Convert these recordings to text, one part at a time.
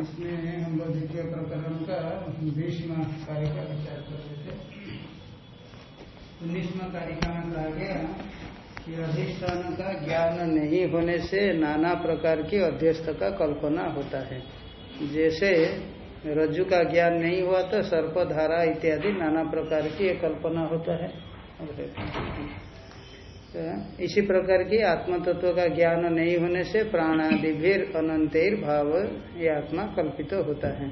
इसमें हम लोग द्वितीय प्रकरण का बीसवा कार्य का विचार कर रहे थे। उन्नीसवा कारिका में कहा गया। कि अधिष्ठान का ज्ञान नहीं होने से नाना प्रकार की अध्यस्त का कल्पना होता है। जैसे रज्जु का ज्ञान नहीं हुआ तो सर्पधारा इत्यादि नाना प्रकार की कल्पना होता है। तो इसी प्रकार की आत्म तत्व का ज्ञान नहीं होने से प्राणादि भी अनंतर भाव ये आत्मा कल्पित तो होता है।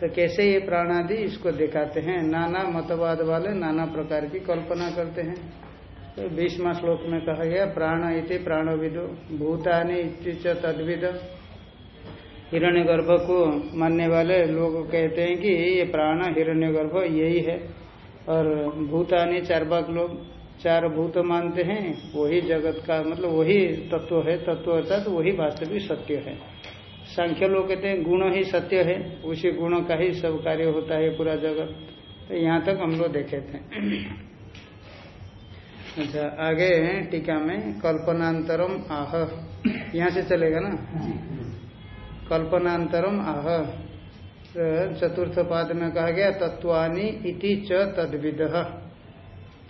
तो कैसे ये प्राणादि इसको दिखाते हैं? नाना मतवाद वाले नाना प्रकार की कल्पना करते हैं। तो बीसवा श्लोक में कहा गया, प्राण इति प्राणविदो, भूतानि तद्विद। हिरण्य गर्भ को मानने वाले लोग कहते हैं कि ये प्राण हिरण्य गर्भ यही है और भूतानि चार लोग चार भूत मानते हैं, वही जगत का मतलब वही तत्व है, तत्व अर्थात वही वास्तविक सत्य है। संख्या लोग कहते हैं, गुण ही सत्य है, उसी गुण का ही सब कार्य होता है पूरा जगत। तो यहाँ तक हम लोग देखे थे। अच्छा आगे टीका में, कल्पनांतरम आह। यहाँ से चलेगा ना? कल्पनांतरम आह। चतुर्थ पाद में कहा गया, तत्वानी इति च तद्विद।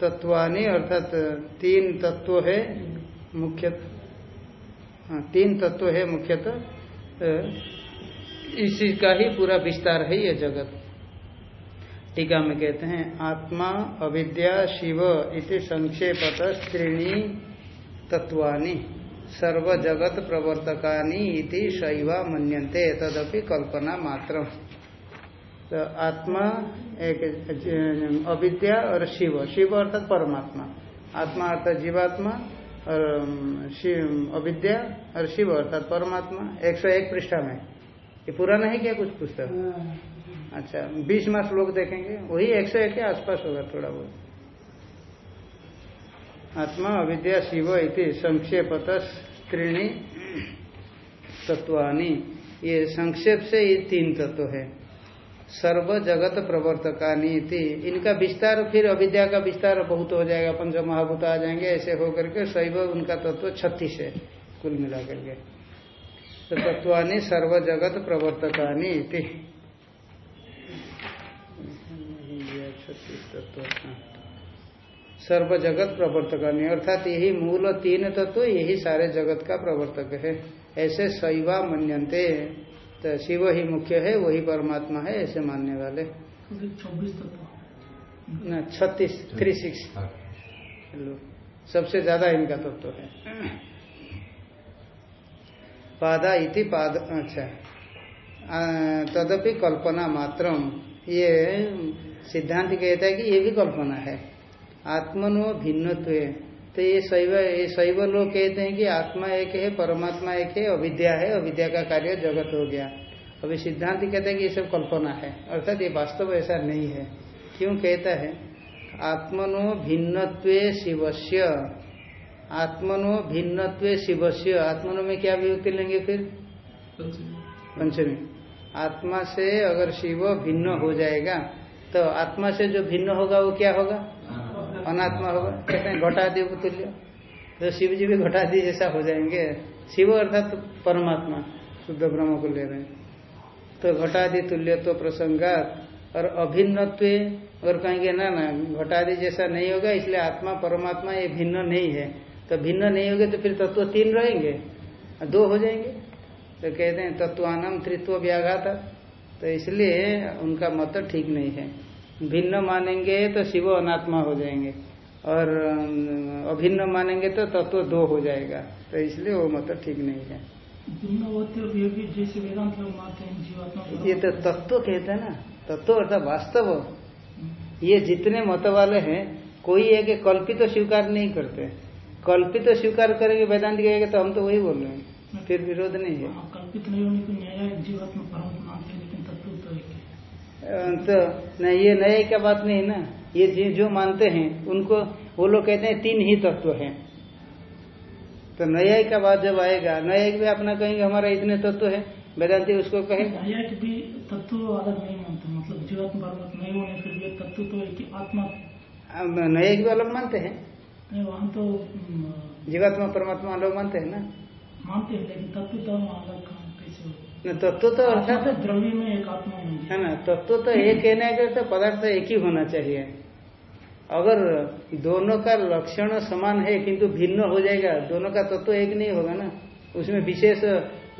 तत्वानी अर्थात तीन तत्व है मुख्य हाँ, तीन तत्व है मुख्यतः इसी का ही पूरा विस्तार है ये जगत। टीका में कहते हैं आत्मा अविद्या शिव इति संक्षेपत त्रीणी तत्वानि सर्व जगत प्रवर्तकानी इति शैवा मन्यन्ते तदपि कल्पना मात्र तो आत्मा एक अविद्या और शिव। शिव अर्थात परमात्मा। आत्मा अर्थात जीवात्मा और शिव अविद्या और शिव अर्थात परमात्मा। एक सौ एक पृष्ठा में। ये पूरा नहीं क्या कुछ पुस्तक? अच्छा बीस मास लोग देखेंगे। वही एक सौ एक के आसपास होगा थोड़ा बहुत। आत्मा अविद्या शिव इति संक्षेपत त्रीणी तत्वानी। ये संक्षेप से ये तीन तत्व है। सर्व जगत प्रवर्तकानी इनका विस्तार, फिर अविद्या का विस्तार बहुत हो जाएगा। पंच महाभूत आ जाएँगे, ऐसे होकर के शैव उनका तत्व छत्तीस है, कुल मिला करके तो तत्वानी सर्व जगत प्रवर्तकानी सर्व जगत प्रवर्तकानी, अर्थात यही मूल तीन तत्व, यही सारे जगत का प्रवर्तक है। ऐसे शैवा मनते तो शिव ही मुख्य है वही परमात्मा है ऐसे मानने वाले। न छत्तीस थ्री सिक्स। सबसे ज़्यादा इनका तत्व तो है। पादा इति पाद अच्छा। तदपि कल्पना मात्रम। ये सिद्धांत कहता है कि ये भी कल्पना है। आत्मनो भिन्नत्व। तो ये शैव ये शैव लोग कहते हैं कि आत्मा एक है, परमात्मा एक है, अविद्या है, अविद्या का कार्य जगत हो गया। अभी सिद्धांत कहते हैं कि ये सब कल्पना है। अर्थात ये वास्तव ऐसा नहीं है। क्यों कहता है? आत्मनो भिन्नत्व शिवस्य। आत्मनो भिन्नत्व शिवस्य। आत्मनो में क्या विभक्ति लेंगे फिर? पंचमी। आत्मा से अगर शिव भिन्न हो जाएगा तो आत्मा से जो भिन्न होगा, वो क्या होगा? अनात्मा होगा। कहते हैं घटादि तुल्य तो शिव जी भी घटादि जैसा हो जाएँगे। शिव अर्थात तो परमात्मा, शुद्ध ब्रह्म को ले रहे हैं। तो घटादि तुल्य तो प्रसंगात। और अभिन्नत्व, और कहेंगे, ना ना घटादि जैसा नहीं होगा, इसलिए आत्मा, परमात्मा ये भिन्न नहीं है। तो भिन्न नहीं होगे तो फिर तत्व तीन रहेंगे। दो हो जाएँगे। तो कहते हैं तत्वानम त्रित्व व्याघात। तो इसलिए उनका मत ठीक नहीं है। भिन्न मानेंगे तो शिव अनात्मा हो जाएँगे। और अभिन्न मानेंगे तो तत्व दो हो जाएगा। तो इसलिए वो मत ठीक नहीं है। ये तो तत्व कहते हैं ना। तत्व अर्थात वास्तव। ये जितने मत वाले हैं कोई एक कल्पित तो स्वीकार नहीं करते। कल्पित तो स्वीकार करेंगे वेदांत कहेगा तो हम तो वही बोल रहे हैं। फिर विरोध नहीं है। कल्पित नहीं होने को न्याय जीवात्मा परम मानते लेकिन तत्व तो तो नहीं ये नए का बात नहीं ना? ये जो मानते हैं उनको वो लोग कहते हैं तीन ही तत्व हैं। तो न्याय का बात जब आएगा न्यायिक भी अपना कहेंगे हमारा इतने तत्व है वेदांति उसको कहे। न्यायिक भी तत्व अलग नहीं मानते मतलब जीवात्मा परमात्मा नहीं होने फिर भी तत्व तो एक आत्मा। न्यायिक भी अलग मानते हैं। वहाँ तो जीवात्मा परमात्मा अलग मानते हैं ना? मानते हैं लेकिन तत्व तो अलग तत्व तो अर्थात द्रव्य में एक आत्मा है ना तत्व तो एक कहने का तो पदार्थ एक ही होना चाहिए। अगर दोनों का लक्षण समान है किंतु भिन्न हो जाएगा दोनों का तत्व तो एक नहीं होगा ना। उसमें विशेष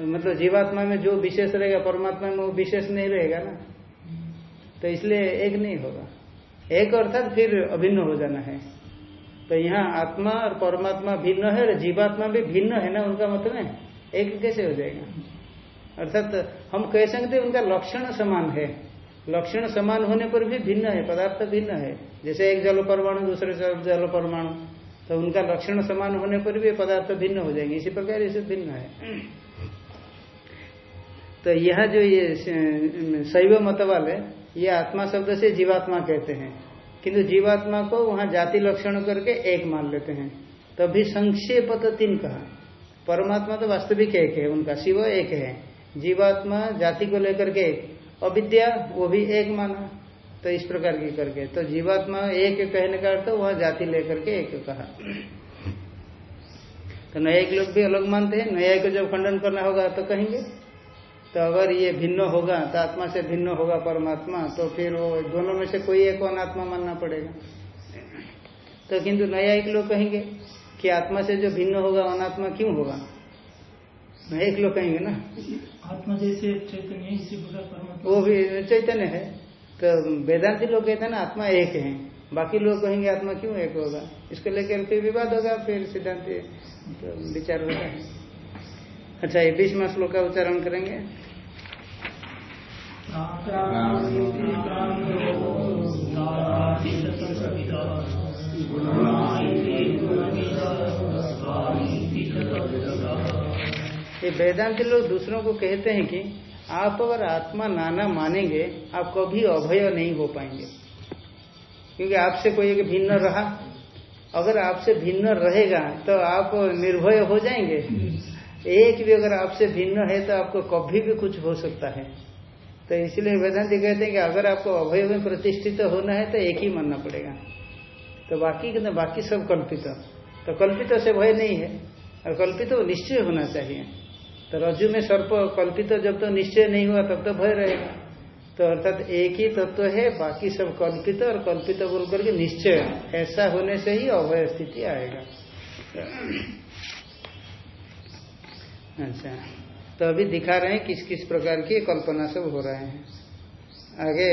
मतलब जीवात्मा में जो विशेष रहेगा परमात्मा में वो विशेष नहीं रहेगा ना। तो इसलिए एक नहीं होगा। एक अर्थात फिर अभिन्न हो जाना है। तो यहाँ आत्मा और परमात्मा भिन्न है और जीवात्मा भी भिन्न है ना उनका मतलब एक कैसे हो जाएगा? अर्थात हम कह सकते उनका लक्षण समान है। लक्षण समान होने पर भी भिन्न है, पदार्थ भिन्न है। जैसे एक जल परमाणु, दूसरे जल परमाणु। तो उनका लक्षण समान होने पर भी पदार्थ भिन्न हो जाएँगे। इसी प्रकार इसे भिन्न है। तो यह जो ये शैव मत वाले ये आत्मा शब्द से जीवात्मा कहते हैं। किंतु जीवात्मा को वहाँ जाति लक्षण करके एक मान लेते हैं। तभी तो संक्षेप तो तीन कहा। परमात्मा तो वास्तविक एक है, उनका शिव एक है। जीवात्मा, जाति को लेकर के अविद्या, वो भी एक माना। तो इस प्रकार की करके। तो जीवात्मा एक कहने का अर्थ, वह जाति लेकर के एक कहा। तो न्यायिक लोग भी अलग मानते हैं। न्याय को जब खंडन करना होगा तो कहेंगे। तो अगर ये भिन्न होगा तो आत्मा से भिन्न होगा परमात्मा तो फिर वो दोनों में से कोई एक अनात्मा मानना पड़ेगा। तो किंतु न्यायिक लोग कहेंगे कि आत्मा से जो भिन्न होगा, अनात्मा क्यों होगा? एक लोग कहेंगे ना। आत्मा जैसे चैतन्य इसी प्रकार वो भी चैतन्य है। तो वेदांति लोग कहते हैं ना आत्मा एक है। बाकी लोग कहेंगे आत्मा क्यों एक होगा? इसको लेकर फिर विवाद होगा फिर सिद्धांत तो विचार होगा। अच्छा ये बीसवा श्लोक का उच्चारण करेंगे। ये वेदांति लोग दूसरों को कहते हैं कि आप अगर आत्मा नाना मानेंगे, आप कभी अभय नहीं हो पाएँगे। क्योंकि आपसे कोई एक भिन्न रहा। अगर आपसे भिन्न रहेगा तो आप निर्भय हो जाएँगे। एक भी अगर आपसे भिन्न है तो आपको कभी भी कुछ हो सकता है। तो इसलिए वेदांति कहते हैं कि अगर आपको अभय में प्रतिष्ठित तो होना है तो एक ही मानना पड़ेगा। तो बाकी तो बाकी सब कल्पित। तो कल्पित से भय नहीं है। और कल्पित निश्चय होना चाहिए। तो रज्जु में सर्प कल्पित तो जब तो निश्चय नहीं हुआ, तब तो भय रहेगा। तो अर्थात एक ही तत्व तो है, बाकी सब कल्पित और कल्पित बोल करके निश्चय। ऐसा होने से ही अभय स्थिति आएगा। अच्छा। तो अभी दिखा रहे हैं किस किस प्रकार की कल्पना सब हो रहे हैं। आगे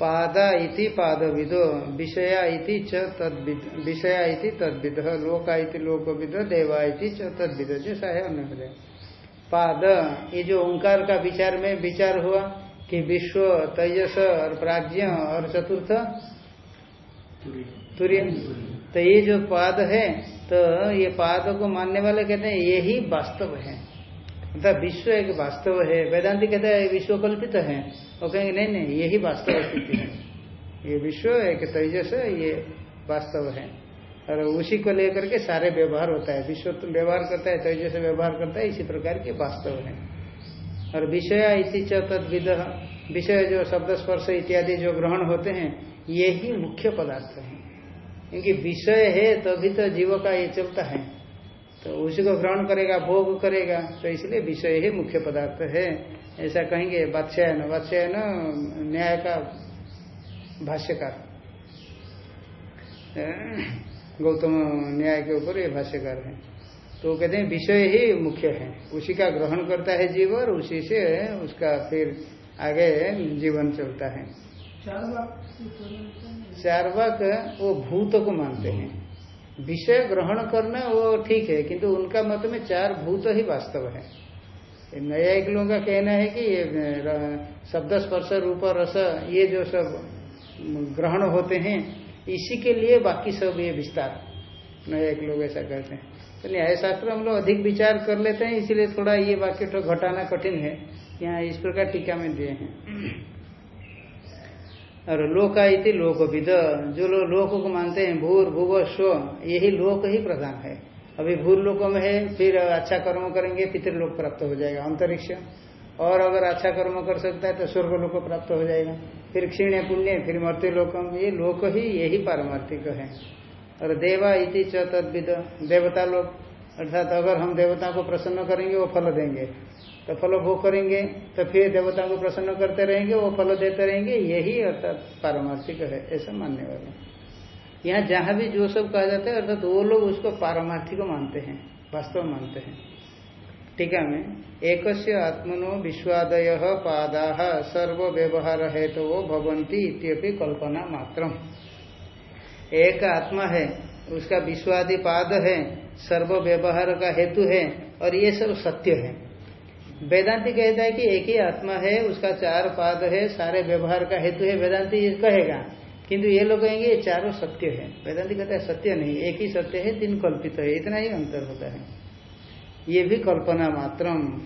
पादा इति पादविदो, विषया इति च तद्विद, विषया इति तद्विद, लोका इति लोकविद, देवा इति च तद्विद, जैसा है अन्य हो पाद, ये जो ओंकार का विचार में विचार हुआ कि विश्व, तेजस और प्राज्ञ और चतुर्थ? तुर्य तो ये जो पाद है तो ये पाद को मानने वाले कहते हैं यही वास्तव है। अर्थात विश्व एक वास्तव है। वेदांति कहते हैं, विश्व कल्पित है। वो कहेंगे, नहीं नहीं, यही वास्तव स्थिति है। ये विश्व एक तेजस है, ये वास्तव है। और उसी को लेकर के सारे व्यवहार होता है। विश्व तो व्यवहार करता है, तेजस व्यवहार करता है, इसी प्रकार के वास्तव है। और विषय इसी तद विद विषय जो शब्द स्पर्श इत्यादि जो ग्रहण होते हैं, ये ही मुख्य पदार्थ है। क्योंकि विषय है, तभी तो जीव का ये चलता है। तो उसी को ग्रहण करेगा भोग करेगा। तो इसलिए विषय ही मुख्य पदार्थ है। ऐसा कहेंगे वात्स्यायन। वात्स्यायन न्याय का भाष्यकार। गौतम न्याय के ऊपर ये भाष्यकार है। तो कहते हैं विषय ही मुख्य है। उसी का ग्रहण करता है जीव और उसी से उसका फिर आगे जीवन चलता है। चार वाक वो भूत को मानते हैं। विषय ग्रहण करना वो ठीक है, किंतु उनका मत में चार भूत ही वास्तव है। न्यायिक लोगों का कहना है कि ये शब्द स्पर्श रूप रस, ये जो सब ग्रहण होते हैं, इसी के लिए बाकी सब ये विस्तार। न्यायिक लोग ऐसा कहते हैं। तो न्याय शास्त्र हम लोग अधिक विचार कर लेते हैं, इसीलिए थोड़ा ये वाक्य तो घटाना कठिन है। यहाँ इस प्रकार टीका में दिए हैं। और लोका इति लोकविद। जो लोग लोक को मानते हैं, भूर, भूव, स्व, यही लोक ही प्रधान है। अभी भूर लोकों में है, फिर अच्छा कर्म करेंगे पितृलोक प्राप्त हो जाएगा, अंतरिक्ष। और अगर अच्छा कर्म कर सकता है तो स्वर्ग लोक प्राप्त हो जाएगा। फिर क्षीण पुण्य, फिर मृत्यु लोकम, ये लोक ही, यही पारमार्थिक है। और देवा इति च तद्विद, देवता लोग अर्थात अगर हम देवता को प्रसन्न करेंगे, वो फल देंगे। तो फल भोग करेंगे तो फिर देवता को प्रसन्न करते रहेंगे, वो फल देते रहेंगे, यही अर्थात पारमार्थिक है, ऐसा मानने वाले यहाँ जहाँ भी जो सब कहा जाता है, अर्थात वो लोग उसको पारमार्थिक मानते हैं, वास्तव मानते हैं। टीका में एक आत्मनो विश्वादय पादा सर्व व्यवहार हेतु तो भवंती कल्पना मात्र एक आत्मा है, उसका विश्वादि पाद है सर्व व्यवहार का हेतु है, और ये सब सत्य है। वेदांति कहता है कि एक ही आत्मा है, उसका चार पाद है, सारे व्यवहार का हेतु है, वेदांति ये कहेगा। किंतु ये लोग कहेंगे, ये चारों सत्य है। वेदांति कहता है सत्य नहीं, एक ही सत्य है, तीन कल्पित है, इतना ही अंतर होता है। ये भी कल्पना मात्रम।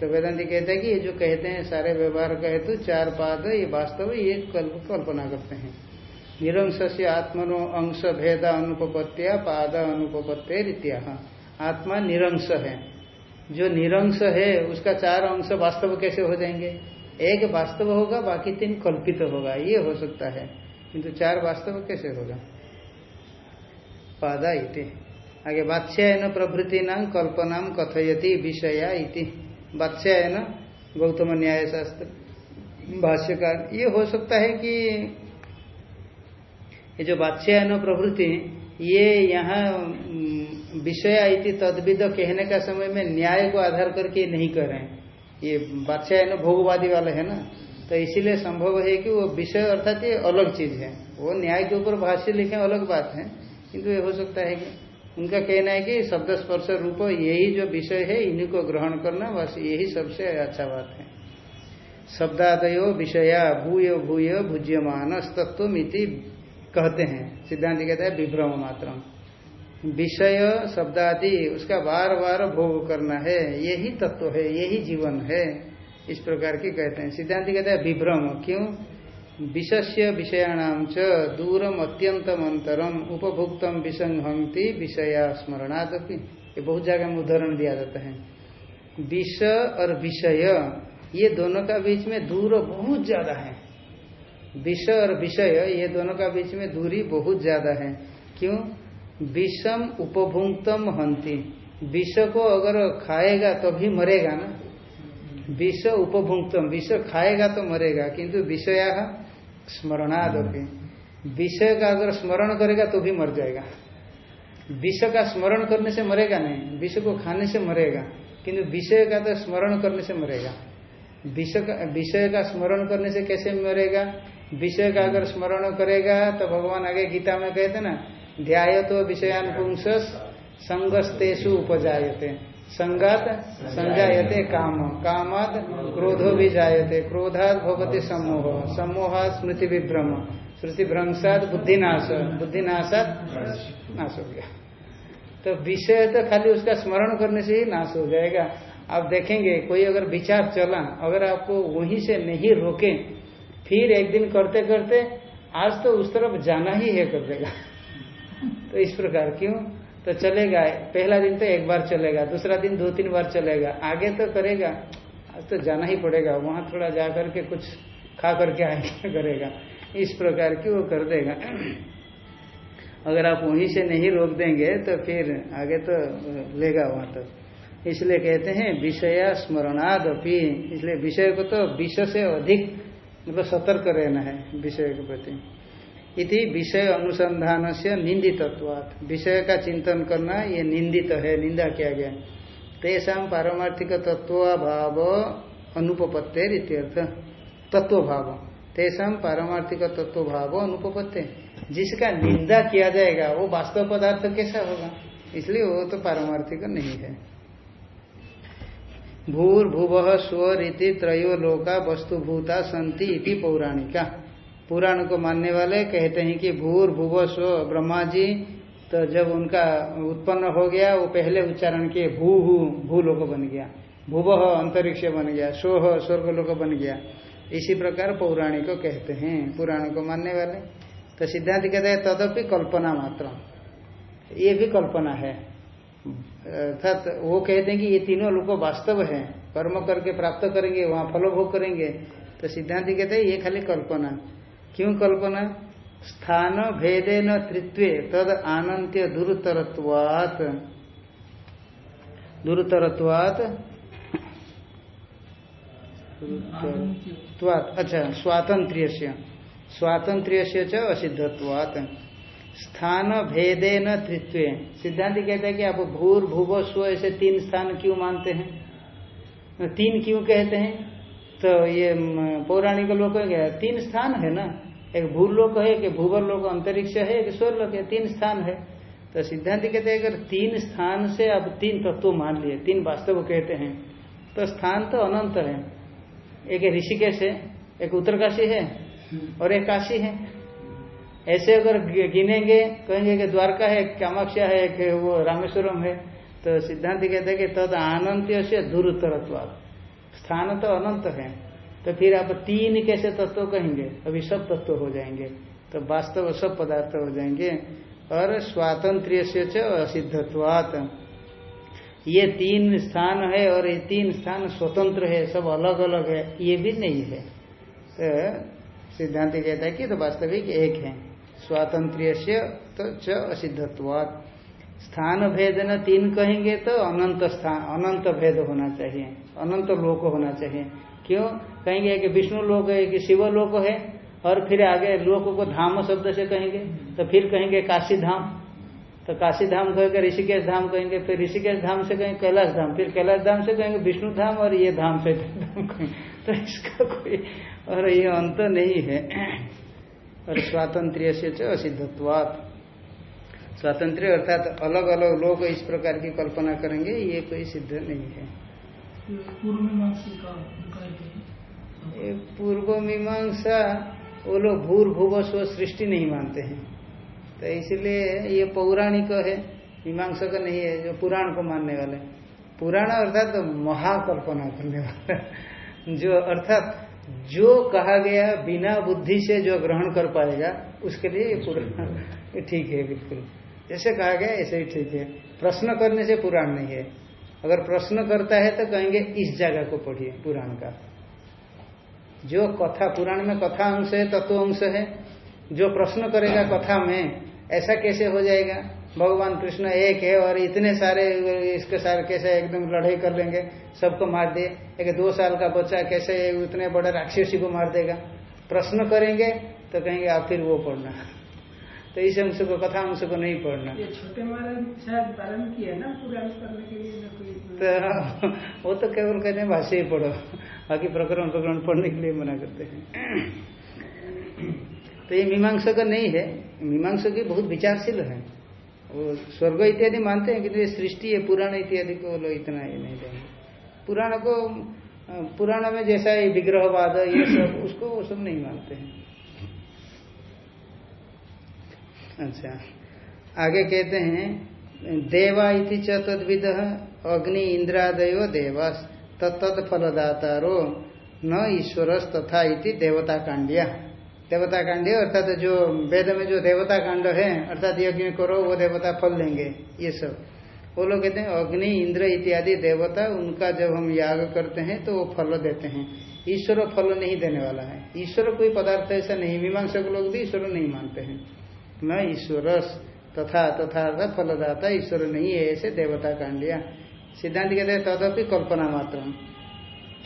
तो वेदांति कहता है कि ये जो कहते हैं, सारे व्यवहार का हेतु, चार पाद ये वास्तव ये कल्पना करते हैं। निरंश से आत्मनो अंश भेद अनुपत्या पाद अनुपत्य रित्या आत्मा निरंश है। जो निरंश है, उसका चार अंश वास्तव कैसे हो जाएँगे? एक वास्तव होगा, बाकी तीन कल्पित होगा। ये हो सकता है। किंतु चार वास्तव कैसे होगा? पादा इति। आगे बात्स्यायन प्रभृति नाम कल्पना कथयति विषया इति। बात्स्यायन गौतम न्याय शास्त्र भाष्यकार। ये हो सकता है कि ये जो बात्स्यायन प्रभृति, ये यहाँ विषय इति तदविद कहने का समय में न्याय को आधार करके नहीं कर रहे हैं। ये बादशाह भोगवादी वाले है ना तो इसीलिए संभव है कि वो विषय अर्थात ये अलग चीज़ है। वो न्याय के ऊपर भाष्य लिखे अलग बात है, किंतु ये हो सकता है कि उनका कहना है कि शब्द स्पर्श रूप यही जो विषय है, इन्हीं को ग्रहण करना बस यही सबसे अच्छा बात है। शब्दादयो विषया भूय भूय भुज्यमान तत्व कहते हैं। सिद्धांत कहता है विभ्रम मात्रम। विषय, शब्दादि, उसका बार बार भोग करना है। यही तत्व है, यही जीवन है। इस प्रकार की कहते हैं। सिद्धांत कहते हैं विभ्रम। क्यों? विषस्य विषयाणाम च दूरम अत्यंतम अंतरम उपभुक्तम विसंहति विषया स्मरणादपि ये बहुत जगह में उदाहरण दिया जाता है। विष और विषय, ये दोनों का बीच में दूर बहुत ज़्यादा है। विष और विषय, ये दोनों का बीच में दूरी बहुत ज़्यादा है। क्यों? विषम उपभुक्तम हंति विष को अगर खाएगा तो भी मरेगा ना विष उपभुक्तम विष खाएगा तो मरेगा किंतु विषया स्मरणादपि विषय का अगर स्मरण करेगा तो भी मर जाएगा विष का स्मरण करने से मरेगा नहीं विष को खाने से मरेगा किंतु विषय का तो स्मरण करने से मरेगा विषय का स्मरण करने से कैसे मरेगा विषय का अगर स्मरण करेगा तो भगवान आगे गीता में कहते ना ध्याय तो विषयान पुंस संगस्तेषु उपजायते। संगात संजायते काम। कामात क्रोधो भी जायते क्रोधात भवती सम्मोह। सम्मोहात स्मृति विभ्रम स्मृति भ्रंशात बुद्धिनाश। बुद्धिनाशात नाश हो गया। तो विषय तो खाली उसका स्मरण करने से ही नाश हो जाएगा। आप देखेंगे, कोई अगर विचार चला, अगर आपको वहीं से नहीं रोके, फिर एक दिन करते करते आज तो उस तरफ़ जाना ही है कर देगा। तो इस प्रकार क्यों? तो चलेगा, पहला दिन तो एक बार चलेगा, दूसरा दिन दो तीन बार चलेगा, आगे तो करेगा, आज तो जाना ही पड़ेगा, वहाँ थोड़ा जा करके कुछ खा करके आगे करेगा, इस प्रकार की वो कर देगा? अगर आप वहीं से नहीं रोक देंगे तो फिर आगे तो लेगा वहाँ तक इसलिए कहते हैं, विषय स्मरणाद अपी इसलिए विषय को तो विषय से अधिक मतलब सतर्क रहना है, विषय के प्रति। इति विषय अनुसंधान से निंदितत्वात्। विषय का चिंतन करना, ये निंदित है, निंदा किया गया। तेषा पारमार्थिक तत्वाभाव अनुपत्ते इत्यर्थ। तत्व भाव तेषा पारमार्थिक तत्व भाव अनुपत्ते जिसका निंदा किया जाएगा, वो वास्तव पदार्थ कैसा होगा? इसलिए वो तो पारमार्थिक नहीं है। भूर्भुव स्वीति त्रयो लोका वस्तुभूता संति इति पौराणिका। पुराण को मानने वाले कहते हैं कि भूर भुव स्व ब्रह्मा जी तो जब उनका उत्पन्न हो गया, वो पहले उच्चारण किए, भू, हु भू लोग बन गया। भूव अंतरिक्ष बन गया सोह स्वर्ग लोग बन गया। इसी प्रकार पौराणिक को कहते हैं, पुराण को मानने वाले। तो सिद्धांत कहते हैं, तदपि कल्पना मात्र। ये भी कल्पना है। अर्थात वो कहते हैं कि ये तीनों लोग वास्तव है। कर्म करके प्राप्त करेंगे, वहाँ फलोभोग करेंगे। तो सिद्धांत कहते हैं, ये खाली कल्पना। क्यों कल्पना? स्थान भेदे न तृत्व तद आनंत्य दुरुतरत्वात। दुरुतरत्वात? अच्छा स्वातंत्र्य स्वातंत्र्य से असिद्धत्वात। स्थान भेदे न तृत्व सिद्धांत कहता है कि आप भूर, भूव, स्व, ऐसे तीन स्थान क्यों मानते हैं? तीन क्यों कहते हैं? तो ये पौराणिक लोग कहेंगे तीन स्थान है ना? एक भूर लोक है कि भूवर लोक अंतरिक्ष है, एक स्वर लोक है, तीन स्थान है। तो सिद्धांत कहते हैं, अगर तीन स्थान से आप तीन तत्व मान लिए, तीन वास्तव कहते हैं तो स्थान तो अनंत है। एक ऋषिकेश है, एक उत्तरकाशी है, और एक काशी है। ऐसे अगर गिनेंगे, कहेंगे कि द्वारका है कामाक्षा है, एक वो रामेश्वरम है तो सिद्धांत कहते हैं कि तद अनंत से दूरतरत्वाद स्थान तो अनंत है। तो फिर आप तीन कैसे तत्व कहेंगे? अभी सब तत्व हो जाएँगे। तो वास्तव सब पदार्थ हो जाएँगे। और स्वातंत्र से असिद्धत्वात। ये तीन स्थान है और ये तीन स्थान स्वतंत्र है, सब अलग अलग है, ये भी नहीं है। तो सिद्धांत कहता है कि तो वास्तविक एक है। स्वातंत्र से तो च असिद्धत्वात। स्थान भेद न तीन कहेंगे तो अनंत स्थान, अनंत भेद होना चाहिए, अनंत लोक होना चाहिए। क्यों? कहेंगे कि विष्णु लोक है, कि शिव लोक है, और फिर आगे लोक को धाम शब्द से कहेंगे तो फिर कहेंगे काशी धाम। तो काशी धाम कहेंगे ऋषिकेश धाम कहेंगे, फिर ऋषिकेश धाम से कहेंगे कैलाश धाम, फिर कैलाश धाम से कहेंगे विष्णु धाम, और ये धाम से धाम कहेंगे तो इसका कोई और ये अंत नहीं है। और स्वातंत्र से असिद्धत्वात स्वातंत्र अर्थात अलग अलग लोग इस प्रकार की कल्पना करेंगे ये कोई सिद्ध नहीं है। पूर्व मीमांसा वो लोग भूर भूव स्व सृष्टि नहीं मानते हैं। तो इसलिए ये पौराणिक है मीमांसा का नहीं है जो पुराण को मानने वाले। पुराण अर्थात तो महाकल्पना करने वाला। जो अर्थात जो कहा गया बिना बुद्धि से जो ग्रहण कर पाएगा उसके लिए ये पुराण ठीक है बिल्कुल। जैसे कहा गया, ऐसे ही ठीक है। प्रश्न करने से पुराण नहीं है। अगर प्रश्न करता है तो कहेंगे, इस जगह को पढ़िए, पुराण का। जो कथा, पुराण में कथा अंश है, तत्व अंश है, जो प्रश्न करेगा कथा में, ऐसा कैसे हो जाएगा? भगवान कृष्ण एक है और इतने सारे, इसके सारे कैसे एकदम लड़ाई कर लेंगे? सबको मार दिए एक दो साल का बच्चा कैसे उतने बड़े राक्षसी को मार देगा? प्रश्न करेंगे तो कहेंगे, आप फिर वो पढ़ना। तो इस अंश को कथा अंश को नहीं पढ़ना। छोटे शायद किया ना करने के लिए ना कोई तो वो तो केवल कहते हैं भाष्य ही पढ़ो। बाकी प्रकरण प्रकरण पढ़ने के लिए मना करते हैं। तो ये मीमांसा का नहीं है। मीमांसा की बहुत विचारशील है। वो स्वर्ग इत्यादि मानते हैं कि ये सृष्टि है पुराण इत्यादि को लोग इतना ये नहीं देंगे पुराण को पुराण में जैसा ये विग्रहवाद ये सब उसको वो सब नहीं मानते हैं। अच्छा। आगे कहते हैं, देवा इति चतविद अग्नि इंद्रादयो देवास तत्त फलदातारो, न ईश्वर तथा इति देवता कांडिया देवता कांड अर्थात जो वेद में जो देवता कांड है, अर्थात यज्ञ करो, वो देवता फल देंगे ये सब। वो लोग कहते हैं, अग्नि, इंद्र इत्यादि देवता, उनका जब हम याग करते हैं तो वो फल देते हैं। ईश्वर फल नहीं देने वाला है। ईश्वर कोई पदार्थ ऐसा नहीं, मीमांसक लोग भी ईश्वर नहीं मानते हैं। न ईश्वर तथा तथा फलदाता ईश्वर नहीं है, ऐसे देवता कांडिया सिद्धांत कहते हैं, तदपि कल्पना मात्र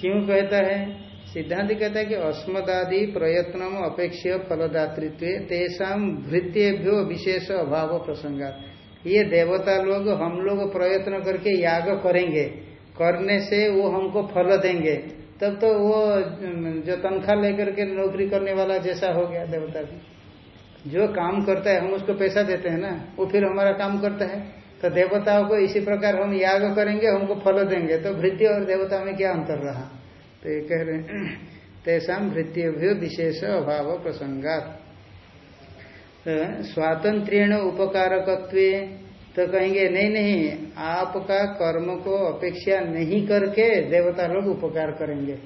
क्यों कहता है? सिद्धांत कहता है कि अस्मदादि प्रयत्न अपेक्ष फलदातृत्व, तेषा भृत्यभ्यो विशेष अभाव प्रसंगात। ये देवता लोग, हम लोग प्रयत्न करके याग करेंगे। करने से वो हमको फल देंगे। तब तो वो, जो तनख्वाह लेकर के नौकरी करने वाला जैसा हो गया देवता भी। जो काम करता है, हम उसको पैसा देते हैं ना, वो फिर हमारा काम करता है। तो देवताओं को इसी प्रकार हम याग करेंगे, हमको फल देंगे। तो भृत्य और देवता में क्या अंतर रहा? तो ये कह रहे हैं, तेषा भृत्यभ्यो विशेष अभाव प्रसंगात। तो स्वातंत्रण उपकारकत्व तो कहेंगे, नहीं नहीं, आपका कर्म को अपेक्षा नहीं करके देवता लोग उपकार करेंगे।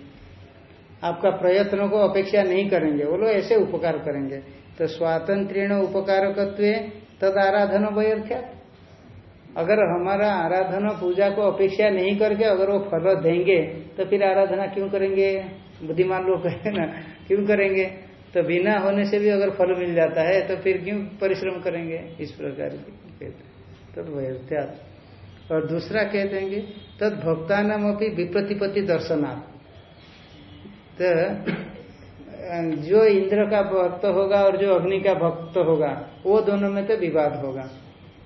आपका प्रयत्न को अपेक्षा नहीं करेंगे, वो लोग ऐसे उपकार करेंगे। तो स्वातंत्रण उपकारकत्व तद आराधन व्यर्थ्या अगर हमारा आराधना पूजा को अपेक्षा नहीं करके अगर वो फल देंगे तो फिर आराधना क्यों करेंगे? बुद्धिमान लोग कहे ना? क्यों करेंगे? तो बिना होने से भी अगर फल मिल जाता है तो फिर क्यों परिश्रम करेंगे? इस प्रकार की कहते तो वैत्यात और दूसरा कह देंगे तद भक्ता नाम अपनी विप्रतिपत्ति दर्शनाथ तो जो इंद्र का भक्त होगा और जो अग्नि का भक्त होगा, वो दोनों में तो विवाद होगा।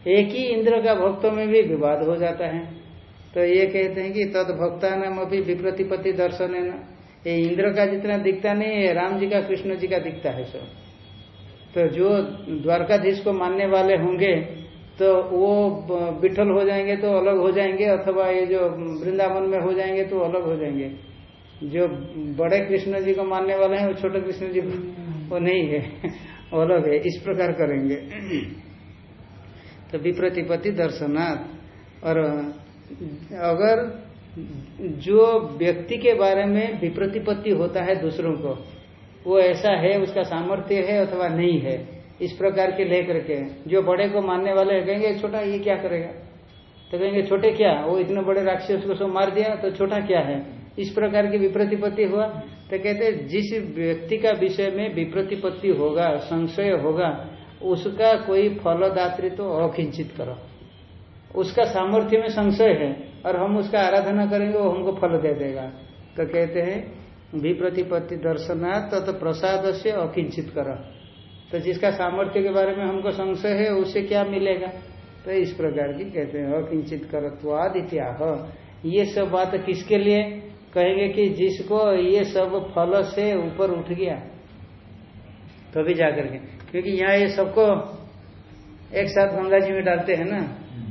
एक ही इंद्र का भक्तों में भी विवाद हो जाता है। तो ये कहते हैं कि तद भक्ता नाम अभी विप्रतिपति दर्शन है ना ये इंद्र का जितना दिखता नहीं है राम जी का, कृष्ण जी का दिखता है सब। तो जो द्वारकाधीश को मानने वाले होंगे तो वो विठल हो जाएँगे तो अलग हो जाएँगे, अथवा ये जो वृंदावन में हो जाएँगे तो अलग हो जाएँगे। जो बड़े कृष्ण जी को मानने वाले हैं, वो छोटे कृष्ण जी को वो नहीं है। वो अलग है, इस प्रकार करेंगे। तो विप्रतिपत्ति दर्शनाथ और अगर जो व्यक्ति के बारे में विप्रतिपत्ति होता है दूसरों को, वो ऐसा है, उसका सामर्थ्य है अथवा नहीं है, इस प्रकार के लेकर के, जो बड़े को मानने वाले कहेंगे, छोटा, ये क्या करेगा? तो कहेंगे, छोटे क्या? वो इतने बड़े राक्षस को सब मार दिया तो छोटा क्या है? इस प्रकार की विप्रतिपत्ति हुआ तो कहते जिस व्यक्ति का विषय में विप्रतिपत्ति होगा संशय होगा उसका कोई फलदात्री तो अकिंचित करो। उसका सामर्थ्य में संशय है और हम उसका आराधना करेंगे वो हमको फल दे देगा। तो कहते हैं विप्रतिपत्ति दर्शनाथ तो, तो प्रसाद से अकिंचित करो। तो जिसका सामर्थ्य के बारे में हमको संशय है उससे क्या मिलेगा? तो इस प्रकार की कहते हैं अकिंचित करत्वाद इत्याह ये सब बात किसके लिए? कहेंगे कि जिसको ये सब फल से ऊपर उठ गया, तभी तो जाकर के। क्योंकि यहाँ ये सबको एक साथ गंगा जी में डालते हैं ना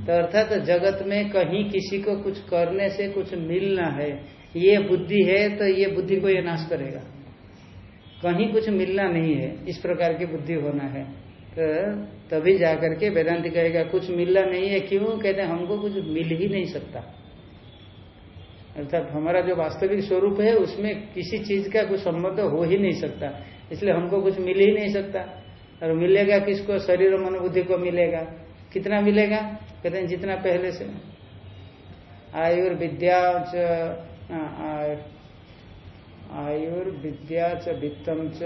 तो अर्थात तो जगत में कहीं किसी को कुछ करने से कुछ मिलना है, ये बुद्धि है तो ये बुद्धि को ये नाश करेगा। कहीं कुछ मिलना नहीं है, इस प्रकार की बुद्धि होना है तो तभी जाकर के वेदांति कहेगा, कुछ मिलना नहीं है, क्यों? कहते हमको कुछ मिल ही नहीं सकता। अर्थात हमारा जो वास्तविक स्वरूप है, उसमें किसी चीज़ का कुछ संबंध हो ही नहीं सकता। इसलिए हमको कुछ मिल ही नहीं सकता। और मिलेगा किसको? शरीर और मनोबुद्धि को मिलेगा। कितना मिलेगा? कहते हैं, जितना पहले से। आयुर्विद्या आयुर्विद्या च वित्तम च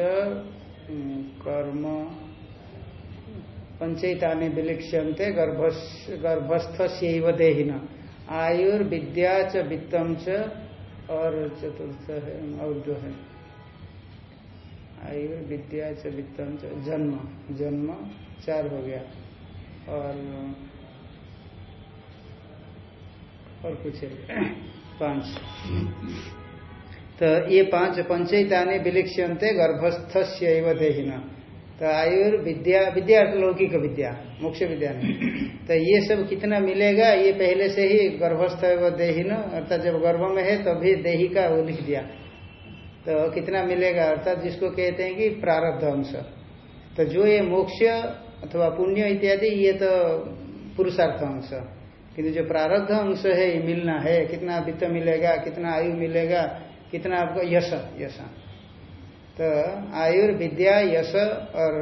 कर्म। पंचयितानि विलिक्ष्यंते गर्भस्थ से देहिना। आयुर्विद्या च वित्तम च और चतुर्थ है और जो है। आयुर्विद्या च वित्तम च जन्म जन्म चार हो गया। और और कुछ है। पाँच। तो ये पाँच पंचयिताने विलिक्षते गर्भस्थ से देहिना। तो आयुर विद्या विद्या लौकिक विद्या, मोक्ष विद्या नहीं। तो ये सब कितना मिलेगा, ये पहले से ही गर्भस्थ है वो देही न अर्थात जब गर्भ में है तभी तो देही का वो लिख दिया। तो कितना मिलेगा, अर्थात जिसको कहते हैं कि प्रारब्ध अंश। तो जो ये मोक्ष अथवा पुण्य इत्यादि, ये तो पुरुषार्थ अंश। किंतु जो प्रारब्ध अंश है, ये मिलना है, कितना वित्त मिलेगा, कितना आयु मिलेगा, कितना आपको यश यश। तो आयुर्विद्या यश और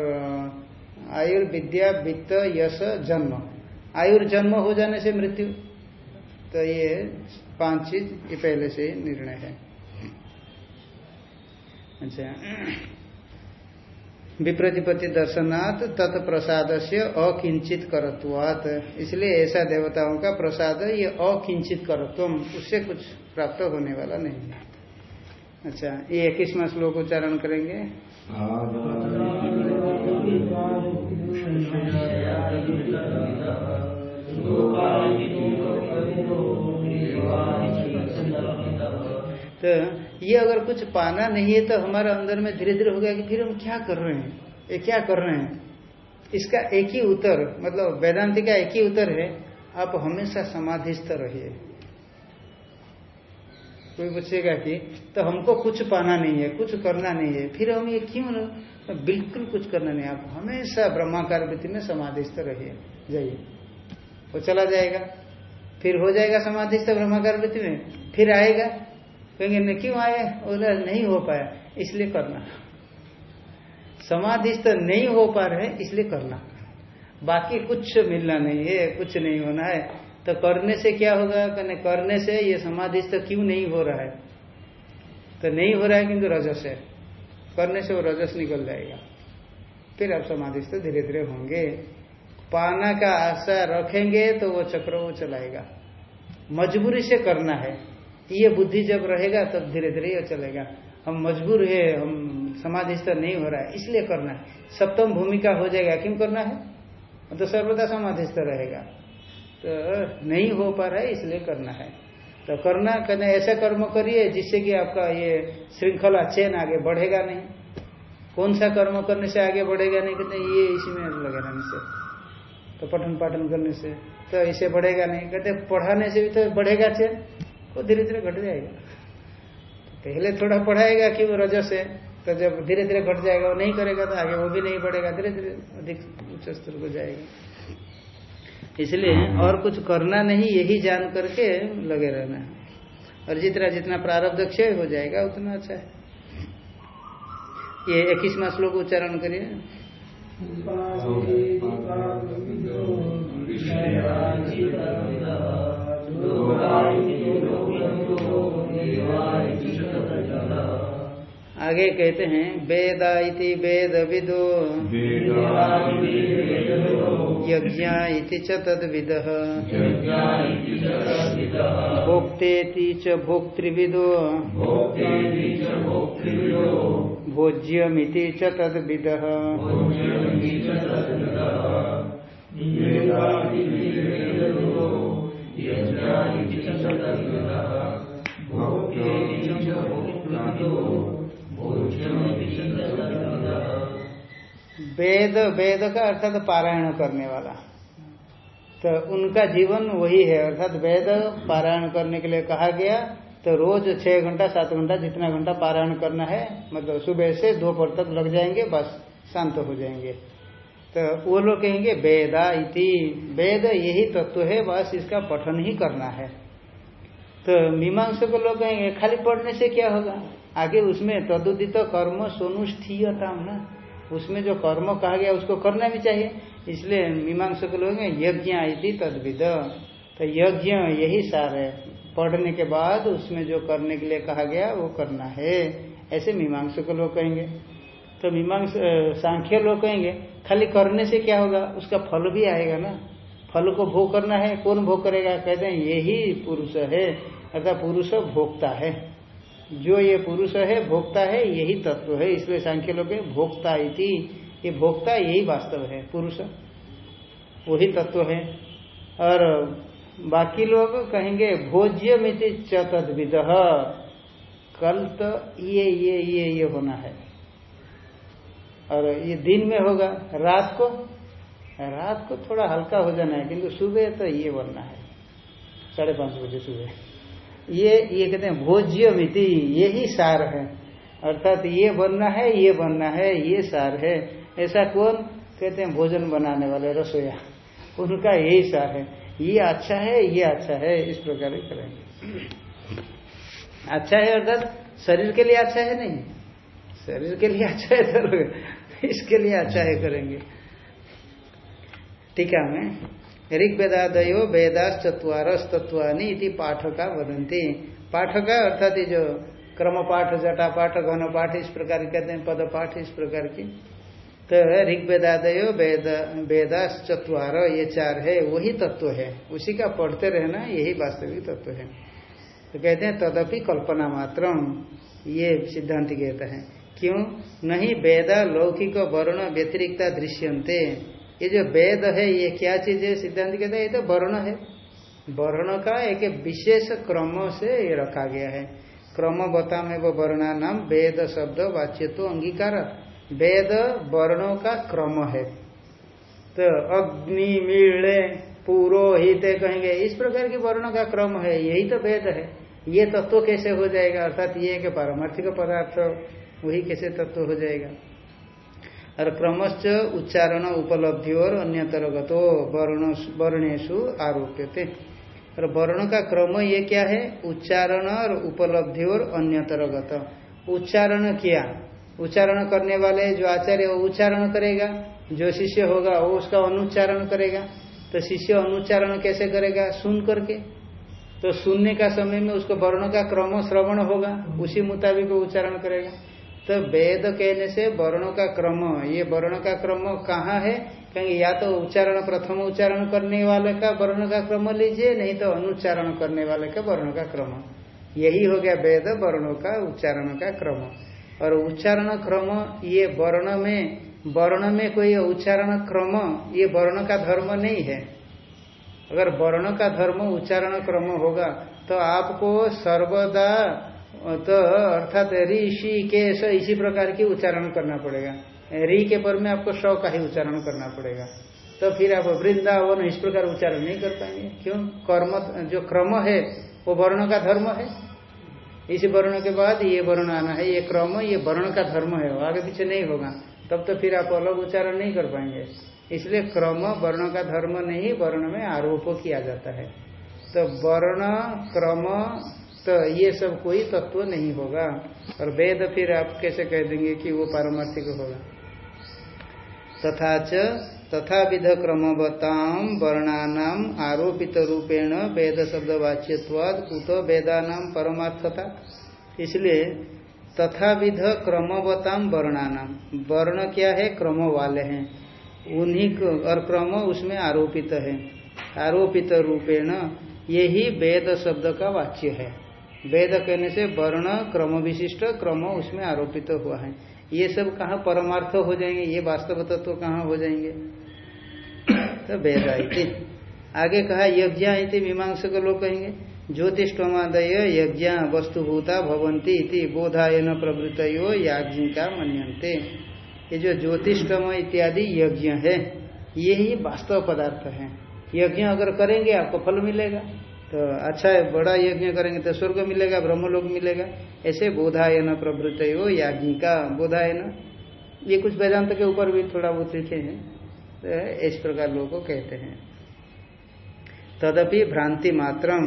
आयुर्विद्या वित्त यश जन्म। आयुर्जन्म हो जाने से मृत्यु। तो ये पाँच चीज़, ये पहले से निर्णय है। अच्छा। विप्रतिपत्ति दर्शनात् तत्प्रसाद से अकिंचित करत्वात। इसलिए ऐसा देवताओं का प्रसाद, ये अकिंचित करत्व उससे कुछ प्राप्त होने वाला नहीं है। अच्छा ये इक्कीसवा श्लोक उच्चारण करेंगे? तो ये अगर कुछ पाना नहीं है तो हमारा अंदर में धीरे धीरे हो गया कि फिर हम क्या कर रहे हैं? ये क्या कर रहे हैं? इसका एक ही उत्तर मतलब वेदांति का एक ही उत्तर है, आप हमेशा समाधिस्थ रहिए। कोई पूछेगा कि तो हमको कुछ पाना नहीं है, कुछ करना नहीं है। फिर हम ये क्यों तो बिल्कुल कुछ करना नहीं आप हमेशा ब्रह्माकार वृत्ति में समाधिस्थ रहिए, जाइए। वो चला जाएगा। फिर हो जाएगा समाधिस्थ ब्रह्माकार वृत्ति में। फिर आएगा। कहेंगे नहीं क्यों आए बोला नहीं हो पाया, इसलिए करना। समाधिस्थ नहीं हो पा रहे, इसलिए करना। बाकी कुछ मिलना नहीं है, कुछ नहीं होना है। तो करने से क्या होगा? कहने, करने से ये समाधि तो क्यों नहीं हो रहा है? तो नहीं हो रहा है किंतु रजस है। करने से वो रजस निकल जाएगा। फिर आप समाधि तो धीरे धीरे होंगे। पाना का आशा रखेंगे तो वो चक्र वो चलाएगा। मजबूरी से करना है। ये बुद्धि जब रहेगा तब धीरे धीरे ये चलेगा। हम मजबूर है, हम समाधिस्थ नहीं हो रहा है, इसलिए करना है। सप्तम भूमिका हो जाएगा। क्यों करना है? तो सर्वदा समाधिस्थ रहेगा। तो नहीं हो पा रहा है, इसलिए करना है। तो करना करना, ऐसा कर्म करिए जिससे कि आपका ये श्रृंखला चेन आगे बढ़ेगा नहीं। कौन सा कर्म करने से आगे बढ़ेगा नहीं, कहते ये इसी में लगे रहने से। तो पठन पाठन करने से तो इसे बढ़ेगा नहीं। कहते पढ़ाने से भी तो बढ़ेगा चेन वो धीरे धीरे घट जाएगा। पहले थोड़ा पढ़ाएगा कि वो रजस से तो जब धीरे धीरे घट जाएगा, वो नहीं करेगा तो आगे वो भी नहीं बढ़ेगा, धीरे धीरे अधिक उच्च स्तर को जाएगा। इसलिए और कुछ करना नहीं, यही जान करके लगे रहना है। और जितना जितना प्रारब्ध क्षय हो जाएगा, उतना अच्छा है। ये इक्कीसवा श्लोक उच्चारण करिए। आगे कहते हैं वेदा इति वेद विदो यज्ञ इति च तद्विद। भोक्तेति च भोक्तृविदो। भोज्यमिति च तद्विद। वेद वेद का अर्थात पारायण करने वाला। तो उनका जीवन वही है, अर्थात वेद पारायण करने के लिए कहा गया तो रोज छह घंटा, सात घंटा, जितना घंटा पारायण करना है मतलब सुबह से दोपहर तक लग जाएँगे, बस शांत हो जाएँगे। तो वो लोग कहेंगे, वेदा इति, वेद यही तत्व है, बस इसका पठन ही करना है। तो मीमांस को लोग कहेंगे, खाली पढ़ने से क्या होगा? आगे उसमें तदुदित कर्म सोनुष्ठीयता ना। उसमें जो कर्म कहा गया, उसको करना भी चाहिए। इसलिए मीमांस के लोग यज्ञ आई तदविद। तो यज्ञ यही सार है। पढ़ने के बाद उसमें जो करने के लिए कहा गया, वो करना है। ऐसे मीमांस को लोग कहेंगे। तो मीमांस सांख्य लोग कहेंगे, खाली करने से क्या होगा? उसका फल भी आएगा ना। फल को भोग करना है, कौन भोग करेगा? कहते हैं, यही पुरुष है। अर्थात पुरुष भोगता है। जो ये पुरुष है, भोक्ता है, यही तत्व है। इसलिए सांख्य लोग भोक्ता इति। ये भोक्ता यही वास्तव है, पुरुष। वही तत्व है। और बाकी लोग कहेंगे भोज्य मिति चतविद कल तो ये ये ये ये होना है। और ये दिन में होगा, रात को। रात को थोड़ा हल्का हो जाना है, किंतु सुबह तो ये बनना है। साढ़े पाँच बजे सुबह। ये ये कहते हैं भोज्य मिति यही सार है। अर्थात ये बनना है, ये बनना है, ये सार है। ऐसा कौन? कहते हैं भोजन बनाने वाले रसोया उनका यही सार है। ये अच्छा है, ये अच्छा है, इस प्रकार करेंगे। अच्छा है अर्थात शरीर के लिए अच्छा है नहीं? शरीर के लिए अच्छा है तो इसके लिए अच्छा है करेंगे। टीका में ऋग्वेदादयो वेदास चतवारस तत्वानी इति पाठका वदंती पाठका अर्थात ये जो क्रम पाठ जटा पाठ घन पाठ इस प्रकार कहते हैं पद पाठ इस प्रकार की। तो ऋग्वेदादयो वेद वेदास चतवार ये चार है, वही तत्व है। उसी का पढ़ते रहना, यही वास्तविक तत्व है। तो कहते हैं, तदपि कल्पना मात्रम, ये सिद्धांत कहता है। क्यों? नहीं वेदा लौकिक वर्ण व्यतिरिक्ता दृश्यंते ये जो वेद है, ये क्या चीज़ है, सिद्धांत कहता है, ये तो वर्ण है। वर्ण का एक विशेष क्रम से ये रखा गया है। क्रम बता में वो वर्णा नाम वेद शब्द वाच्य तो अंगीकार। वेद वर्णों का क्रम है। तो अग्नि मीणे पुरोहित कहेंगे, इस प्रकार के वर्ण का क्रम है, यही तो वेद है। ये तत्व तो कैसे हो जाएगा? अर्थात ये कि पारमार्थिक पदार्थ, वही कैसे तत्व हो जाएगा? और क्रमश्च उच्चारण उपलब्धि और अन्यतरगतो वर्ण वर्णेशु और वर्ण का क्रम ये क्या है? उच्चारण और उपलब्धि और अन्यतरगत। उच्चारण किया? उच्चारण करने वाले जो आचार्य, वो उच्चारण करेगा। जो शिष्य होगा, वो उसका अनुच्चारण करेगा। तो शिष्य अनुच्चारण कैसे करेगा? सुन करके। तो सुनने का समय में उसको वर्ण का क्रम श्रवण होगा। उसी मुताबिक वो उच्चारण करेगा। तो वेद कहने से वर्ण का क्रम, ये वर्ण का क्रम कहाँ है? कहेंगे, या तो उच्चारण, प्रथम उच्चारण करने वाले का वर्ण का क्रम लीजिए, नहीं तो अनुच्चारण करने वाले का वर्ण का क्रम। यही हो गया वेद, वर्णों का उच्चारण का क्रम। और उच्चारण क्रम, ये वर्ण में वर्ण में कोई उच्चारण क्रम, ये वर्ण का धर्म नहीं है। अगर वर्ण का धर्म उच्चारण क्रम होगा तो आपको सर्वदा तो अर्थात ऋषि के इसी प्रकार की उच्चारण करना पड़ेगा। री के पर में आपको स का ही उच्चारण करना पड़ेगा। तो फिर आप वृंदावन इस प्रकार उच्चारण नहीं कर पाएँगे। क्यों? कर्म, जो क्रम है, वो वर्ण का धर्म है। इसी वर्ण के बाद ये वर्ण आना है, ये क्रम, ये वर्ण का धर्म है। आगे पीछे नहीं होगा। तब तो फिर आप अलग उच्चारण नहीं कर पाएँगे। इसलिए क्रम, वर्ण का धर्म नहीं, वर्ण में आरोप किया जाता है। तो वर्ण, क्रम तो ये सब कोई तत्व नहीं होगा। और वेद फिर आप कैसे कह देंगे कि वो पारमार्थिक होगा? तथा च तथा विध क्रमवताम वर्णानाम आरोपित रूपेण वेद शब्द वाच्यवाद कुत वेदानाम परमार्थता। इसलिए तथा विध क्रमवताम वर्णानाम वर्ण क्या है? क्रम वाले हैं। उन्हीं और क्रम उसमें आरोपित है। आरोपित रूपेण यही वेद शब्द का वाच्य है। वेद कहने से वर्ण, क्रम विशिष्ट, क्रम उसमें आरोपित तो हुआ है। ये सब कहा परमार्थ हो जाएँगे? ये वास्तव तत्व तो कहाँ हो जाएँगे? तो वेद आई आगे कहा, यज्ञ इति मीमांस को लोग कहेंगे ज्योतिषमादय यज्ञ वस्तुभूता भवंती इति बोधायन प्रवृत याज्ञिका मनते ये जो ज्योतिषम इत्यादि यज्ञ है, ये ही वास्तव पदार्थ है। यज्ञ अगर करेंगे, आपको फल मिलेगा। तो अच्छा है, बड़ा यज्ञ करेंगे तो स्वर्ग मिलेगा, ब्रह्मलोक मिलेगा। ऐसे बोधायन प्रवृत्त हो याज्ञिका, बोधायन। ये कुछ वेदांत के ऊपर भी थोड़ा बहुत लिखे हैं तो इस प्रकार लोगों को कहते हैं। तदपि भ्रांति मात्रम,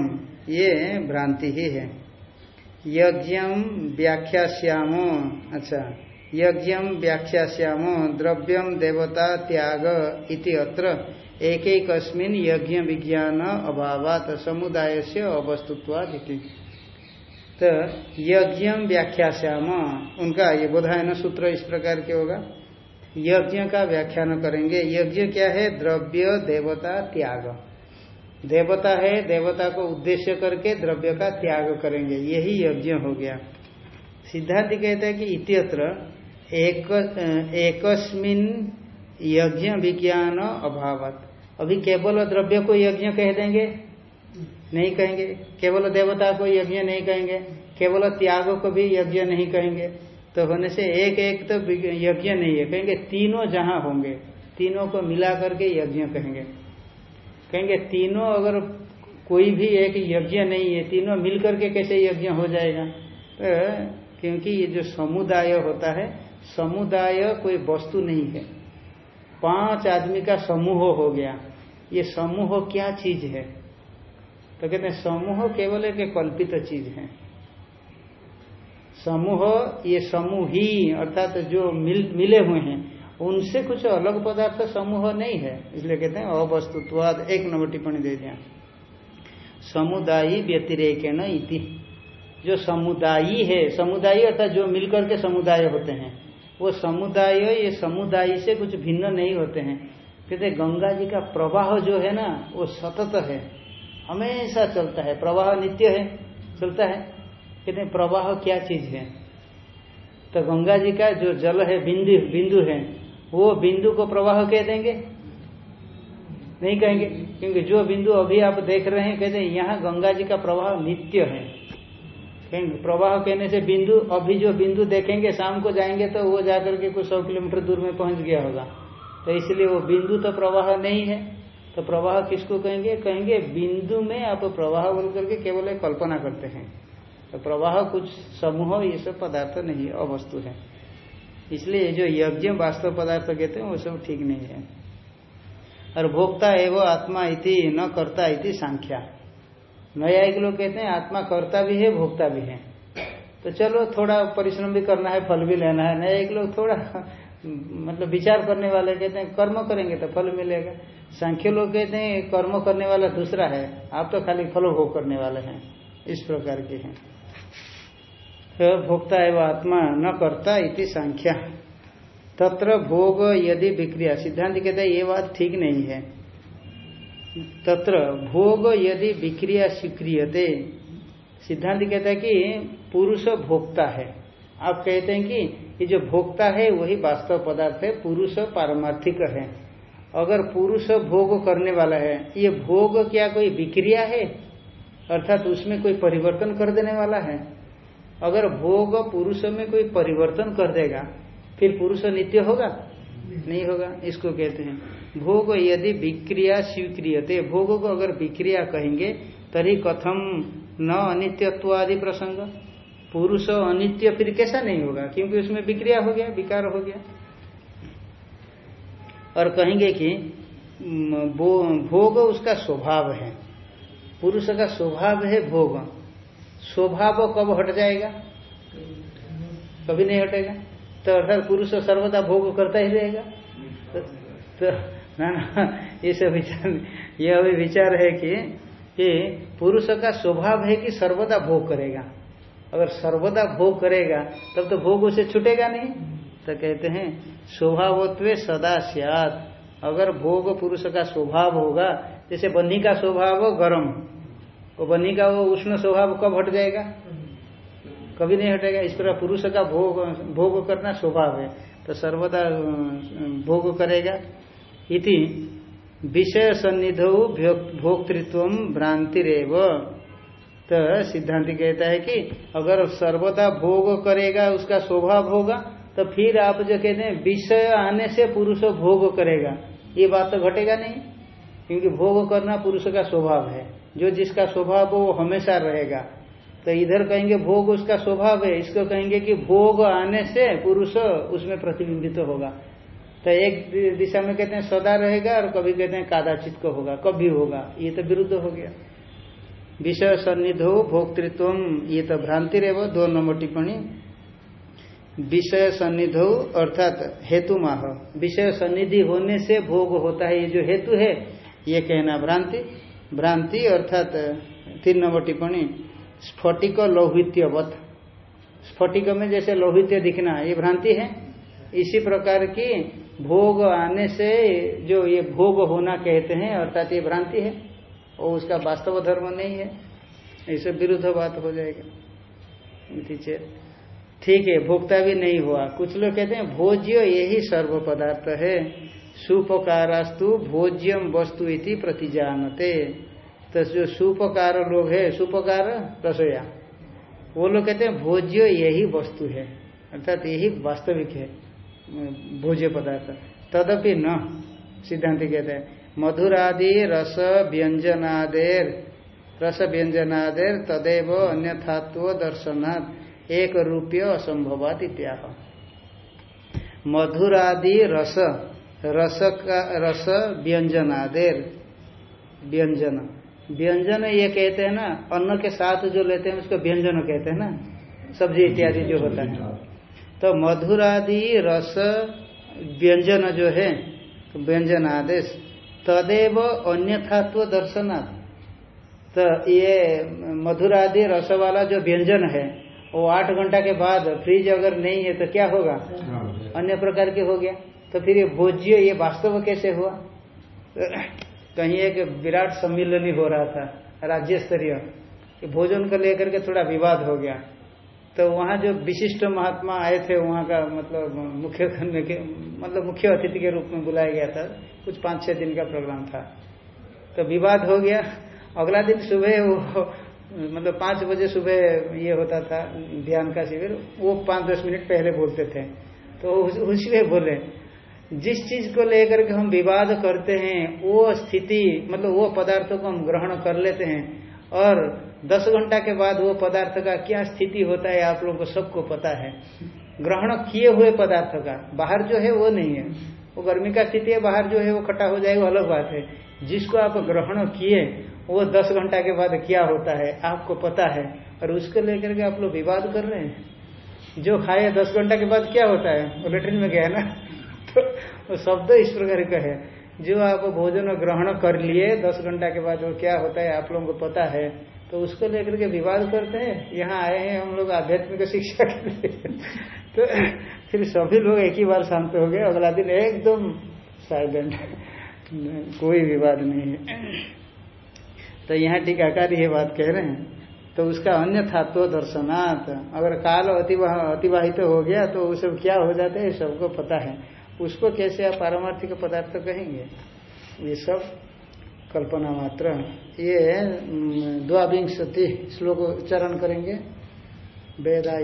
ये भ्रांति ही है। यज्ञ व्याख्या श्यामो अच्छा यज्ञ व्याख्या श्यामो द्रव्यम देवता त्याग इति अत्र। एक एक यज्ञ विज्ञान अभावात समुदाय से अवस्तुत्वादिति। तो यज्ञ व्याख्या श्याम उनका ये बोधायन सूत्र इस प्रकार के होगा। यज्ञ का व्याख्यान करेंगे। यज्ञ क्या है? द्रव्य, देवता, त्याग। देवता है, देवता को उद्देश्य करके द्रव्य का त्याग करेंगे। यही यज्ञ हो गया। सिद्धार्थ कहते हैं कि इत्यत्र एक एकस्मिन यज्ञ विज्ञान अभावत। अभी केवल द्रव्य को यज्ञ कह देंगे, नहीं कहेंगे। केवल देवता को यज्ञ नहीं कहेंगे, केवल त्याग को भी यज्ञ नहीं कहेंगे। तो होने से एक एक तो यज्ञ नहीं है। कहेंगे तीनों जहाँ होंगे, तीनों को मिला करके यज्ञ कहेंगे। कहेंगे तीनों अगर कोई भी एक यज्ञ नहीं है, तीनों मिल करके कैसे यज्ञ हो जाएगा? तो क्योंकि ये जो समुदाय होता है, समुदाय कोई वस्तु नहीं है। पाँच आदमी का समूह हो गया। ये समूह क्या चीज़ है? तो कहते हैं समूह केवल एक कल्पित चीज़ है। समूह ये समूह ही अर्थात जो मिल, मिले हुए हैं उनसे कुछ अलग पदार्थ समूह नहीं है। इसलिए कहते हैं अवस्तुत्वाद एक नंबर टिप्पणी दे दिया। समुदायी व्यतिरेक इति। जो समुदायी है समुदायी अर्थात जो मिलकर के समुदाय होते हैं वो समुदाय ये समुदाय से कुछ भिन्न नहीं होते हैं। कहते गंगा जी का प्रवाह जो है ना, वो सतत है। हमेशा चलता है। प्रवाह नित्य है, चलता है। कहते प्रवाह क्या चीज़ है? तो गंगा जी का जो जल है, बिंदु बिंदु है, वो बिंदु को प्रवाह कह देंगे? नहीं कहेंगे। क्योंकि जो बिंदु अभी आप देख रहे हैं, कहते हैं, यहाँ गंगा जी का प्रवाह नित्य है। प्रवाह कहने से बिंदु, अभी जो बिंदु देखेंगे, शाम को जाएँगे तो वो जाकर के कुछ सौ किलोमीटर दूर में पहुँच गया होगा। तो इसलिए वो बिंदु तो प्रवाह नहीं है। तो प्रवाह किसको कहेंगे? कहेंगे बिंदु में आप प्रवाह बोल करके केवल कल्पना करते हैं। तो प्रवाह कुछ समूह, ये सब पदार्थ नहीं, अवस्तु है। इसलिए जो यज्ञ वास्तव पदार्थ कहते हैं, वो सब ठीक नहीं है। और भोक्ता एवं आत्मा इति न करता इति सांख्या। एक लोग कहते हैं, आत्मा करता भी है, भोक्ता भी है। तो चलो, थोड़ा परिश्रम भी करना है, फल भी लेना है। नया एक लोग थोड़ा मतलब विचार करने वाले कहते हैं, कर्म करेंगे तो फल मिलेगा। सांख्य लोग कहते हैं, कर्म करने वाला दूसरा है, आप तो खाली फल भोग करने वाले हैं। इस प्रकार के हैं। तो भोक्ता एवं आत्मा न करता इति सांख्या। तत्र भोग यदि विक्रिया। सिद्धांत कहते हैं, ये बात ठीक नहीं है। तत्र भोग यदि विक्रिया स्वीक्रियते। सिद्धांत कहता है कि पुरुष भोक्ता है। आप कहते हैं कि ये जो भोक्ता है, वही वास्तव पदार्थ है, पुरुष पारमार्थिक है। अगर पुरुष भोग करने वाला है, ये भोग क्या कोई विक्रिया है? अर्थात उसमें कोई परिवर्तन कर देने वाला है। अगर भोग पुरुष में कोई परिवर्तन कर देगा, फिर पुरुष नित्य होगा? नहीं होगा, इसको कहते हैं। भोग यदि विक्रिया स्वीक्रियते, भोग को अगर विक्रिया कहेंगे, तरी कथम न अनित्यत्व आदि प्रसंग। पुरुष अनित्य फिर कैसा नहीं होगा, क्योंकि उसमें विक्रिया हो गया, विकार हो गया। और कहेंगे कि भोग उसका स्वभाव है। पुरुष का स्वभाव है भोग। स्वभाव कब हट जाएगा? कभी नहीं हटेगा। तो अर्थात पुरुष सर्वदा भोग करता ही रहेगा तो, तो ना ना ये सब विचार ये अभी विचार है कि कि पुरुष का स्वभाव है कि सर्वदा भोग करेगा। अगर सर्वदा भोग करेगा तब तो भोग उसे छूटेगा नहीं। तो कहते हैं स्वभावत्व सदा सियात। अगर भोग पुरुष का स्वभाव होगा जैसे बन्ही का स्वभाव गर्म। वो बन्ही का वो उष्ण स्वभाव कब हट जाएगा? कभी नहीं हटेगा। इस तरह पुरुष का भोग भोग करना स्वभाव है। तो सर्वदा भोग करेगा। इति विषय सन्निधो भोक्तृत्व भ्रांतिरेव। तो सिद्धांत कहता है कि अगर सर्वदा भोग करेगा, उसका स्वभाव होगा तो फिर आप जो कहते हैं, विषय आने से पुरुष भोग करेगा। ये बात तो घटेगा नहीं, क्योंकि भोग करना पुरुष का स्वभाव है। जो जिसका स्वभाव वो हमेशा रहेगा। तो इधर कहेंगे भोग, उसका स्वभाव है। इसको कहेंगे कि भोग आने से पुरुष उसमें प्रतिबिंबित तो होगा। तो एक दिशा में कहते हैं सदा रहेगा और कभी कहते हैं कादाचित को होगा, कभी होगा। ये तो विरुद्ध हो गया। विषय सन्निधो भोक्तृत्व, ये तो भ्रांति रहे दो नंबर टिप्पणी। विषय सन्निधो अर्थात हेतु माह विषय सन्निधि होने से भोग होता है, ये जो हेतु है, ये कहना भ्रांति। भ्रांति अर्थात तीन नंबर टिप्पणी। स्फटिक लौहित्यवत। स्फटिक में जैसे लौहित्य दिखना, ये भ्रांति है? इसी प्रकार की भोग आने से जो ये भोग होना कहते हैं, अर्थात ये भ्रांति है, वो उसका वास्तव धर्म नहीं है। ऐसे विरुद्ध बात हो जाएगा। ठीक है। भोक्ता भी नहीं हुआ। कुछ लोग कहते हैं, भोज्य यही सर्व पदार्थ है। सुपकारास्तु भोज्यम वस्तु इति प्रतिजानते। तो जो सुपकार लोग है सुपकार रसोया वो लोग कहते हैं, भोज्य यही वस्तु है। अर्थात यही वास्तविक है, भोज्य पदार्थ। तदपि न, सिद्धांत कहते हैं, मधुरादि रस व्यंजनादेर रस व्यंजनादेर तदेव अन्यथात्व दर्शनात् एक रुपये असंभवात इत्याह। मधुरादि रस रस का रस व्यंजनादेर, व्यंजन। व्यंजन ये कहते हैं ना अन्न के साथ जो लेते हैं उसको व्यंजन कहते हैं ना सब्ज़ी इत्यादि जो होता है। तो मधुरादि रस व्यंजन जो है व्यंजन आदेश तदेव अन्यथात्व दर्शनाथ तो ये मधुरादि रस वाला जो व्यंजन है वो आठ घंटा के बाद फ्रिज अगर नहीं है तो क्या होगा? अन्य प्रकार के हो गया। तो फिर ये भोज्य ये वास्तव कैसे हुआ? कहीं एक विराट सम्मिलन हो रहा था, राज्य स्तरीय भोजन को लेकर के थोड़ा विवाद हो गया। तो वहाँ जो विशिष्ट महात्मा आए थे, वहाँ का मतलब मुख्य मतलब मुख्य अतिथि के रूप में बुलाया गया था। कुछ पाँच छह दिन का प्रोग्राम था। तो विवाद हो गया। अगला दिन सुबह वो मतलब पाँच बजे सुबह ये होता था ध्यान का शिविर। वो पाँच दस मिनट पहले बोलते थे। तो उसी बोले जिस चीज़ को लेकर के हम विवाद करते हैं, वो स्थिति मतलब वो पदार्थों को हम ग्रहण कर लेते हैं और दस घंटा के बाद वो पदार्थ का क्या स्थिति होता है, आप लोगों को सबको पता है। ग्रहण किए हुए पदार्थ का, बाहर जो है वो नहीं है। वो गर्मी का स्थिति है, बाहर जो है वो खट्टा हो जाएगा, अलग बात है। जिसको आप ग्रहण किए, वो दस घंटा के बाद क्या होता है, आपको पता है। और उसको लेकर के आप लोग विवाद कर रहे हैं। जो खाए दस घंटा के बाद क्या होता है? वो लेटरिन में गया ना। वो शब्द इस प्रकार का है जो आप भोजन ग्रहण कर लिए, दस घंटा के बाद वो क्या होता है, आप लोगों को पता है तो उसको लेकर के विवाद करते हैं। यहाँ आए हैं हम लोग आध्यात्मिक शिक्षा के लिए। तो फिर सभी लोग एक ही बार शांत हो गए। अगला दिन एकदम साइलेंट कोई विवाद नहीं है। तो यहाँ टीकाकार ये बात कह रहे हैं। तो उसका अन्य थात्व दर्शनात्। अगर काल अतिवाहित तो हो गया तो वो सब क्या हो जाते हैं, सबको पता है। उसको कैसे आप पारमार्थिक पदार्थ कहेंगे? ये सब कल्पना मात्र। ये द्वाविंशति श्लोक उच्चारण करेंगे। वेदा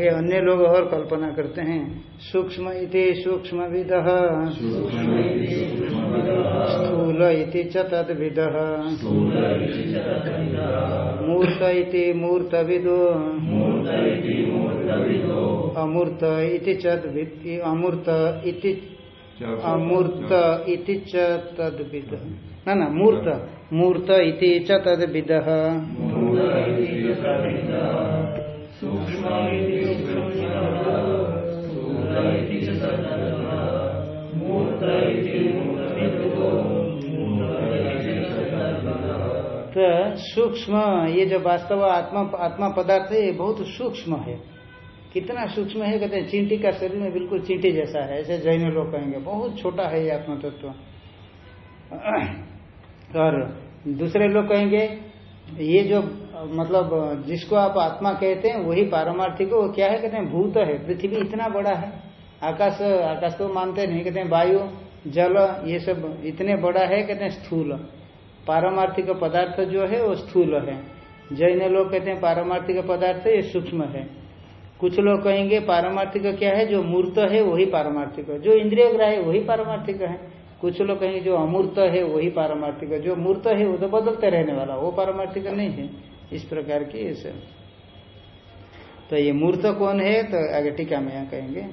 आगे अन्य लोग और कल्पना करते हैं। सूक्ष्म इति सूक्ष्म विद स्थूल इति च तद्विद। मूर्त इति मूर्त विदो अमूर्त इति च अमूर्त इति अमूर्त इति च तद्विद न न, मूर्त। मूर्त इति च तद्विद। तो सूक्ष्म, ये जो वास्तव आत्मा आत्मा पदार्थ है, ये बहुत सूक्ष्म है। कितना सूक्ष्म है, कहते हैं, चींटी का शरीर में बिल्कुल चींटी जैसा है, ऐसे जैन लोग कहेंगे, बहुत छोटा है ये आत्मा तत्व। और दूसरे लोग कहेंगे, ये जो मतलब जिसको आप आत्मा कहते हैं, वही पारमार्थिक वो क्या है? कहते हैं, भूत है। पृथ्वी इतना बड़ा है। आकाश आकाश तो मानते नहीं। कहते हैं, वायु, जल, ये सब इतने बड़ा है। कहते हैं, स्थूल। पारमार्थिक पदार्थ जो है, वो स्थूल है। जैन लोग कहते हैं, पारमार्थिक पदार्थ ये सूक्ष्म है। कुछ लोग कहेंगे, पारमार्थिक क्या है? जो मूर्त है, वही पारमार्थिक जो इंद्रिय ग्राह है वही पारमार्थिक है। कुछ लोग कहेंगे, जो अमूर्त है, वही पारमार्थिक जो मूर्त है, वो तो बदलते रहने वाला, वो पारमार्थिक नहीं है। इस प्रकार की ऐसे तो ये मूर्त कौन है? तो आगे टीका में यहाँ कहेंगे,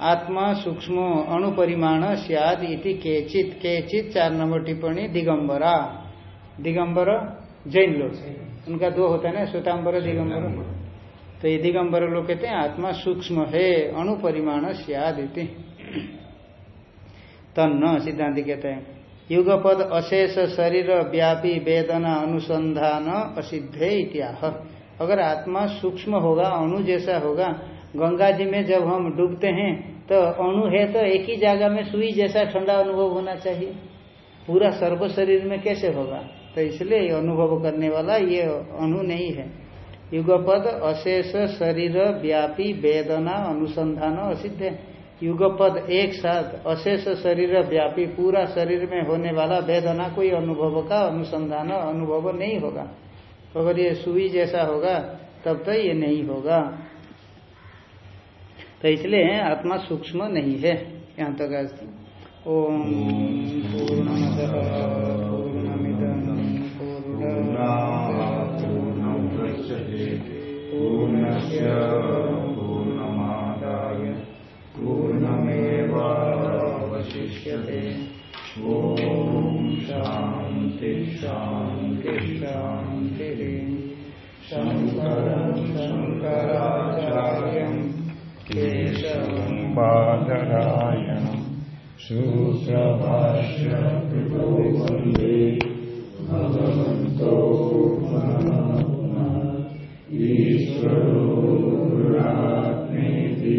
आत्मा, सूक्ष्म, अणुपरिमाण, सियाद इति केचित। केचित चार नंबर टिप्पणी, दिगंबरा। दिगंबर, जैन लोग। उनका दो होता है ना, श्वेतांबर, दिगंबर। तो ये दिगंबर लोग कहते हैं, आत्मा सूक्ष्म है, अणुपरिमाण, सियाद इति। तन्न, सिद्धांत कहते हैं। युगपद अशेष शरीर व्यापी वेदना अनुसंधान असिद्धे इत्याह। अगर आत्मा सूक्ष्म होगा, अणु जैसा होगा, गंगा जी में जब हम डूबते हैं तो अणु है तो एक ही जगह में सुई जैसा ठंडा अनुभव होना चाहिए। पूरा सर्व शरीर में कैसे होगा? तो इसलिए अनुभव करने वाला ये अणु नहीं है। युगपद अशेष शरीर व्यापी वेदना अनुसंधान असिद्ध। है युगपद एक साथ अशेष शरीर व्यापी पूरा शरीर में होने वाला वेदना कोई अनुभव का अनुसंधान अनुभव नहीं होगा। अगर ये सुई जैसा होगा, तब तो ये नहीं होगा। तो इसलिए आत्मा सूक्ष्म नहीं है, यहाँ तक ओम पूर्ण पूर्ण भगवते ॐ शान्ति शान्ति शान्तिः। शङ्करम् शङ्कराचार्यम् केशवम् बादरायणम् शूश्रभाष्यकृतो वंदे भगवन्तो ईश्वरो रात्मेति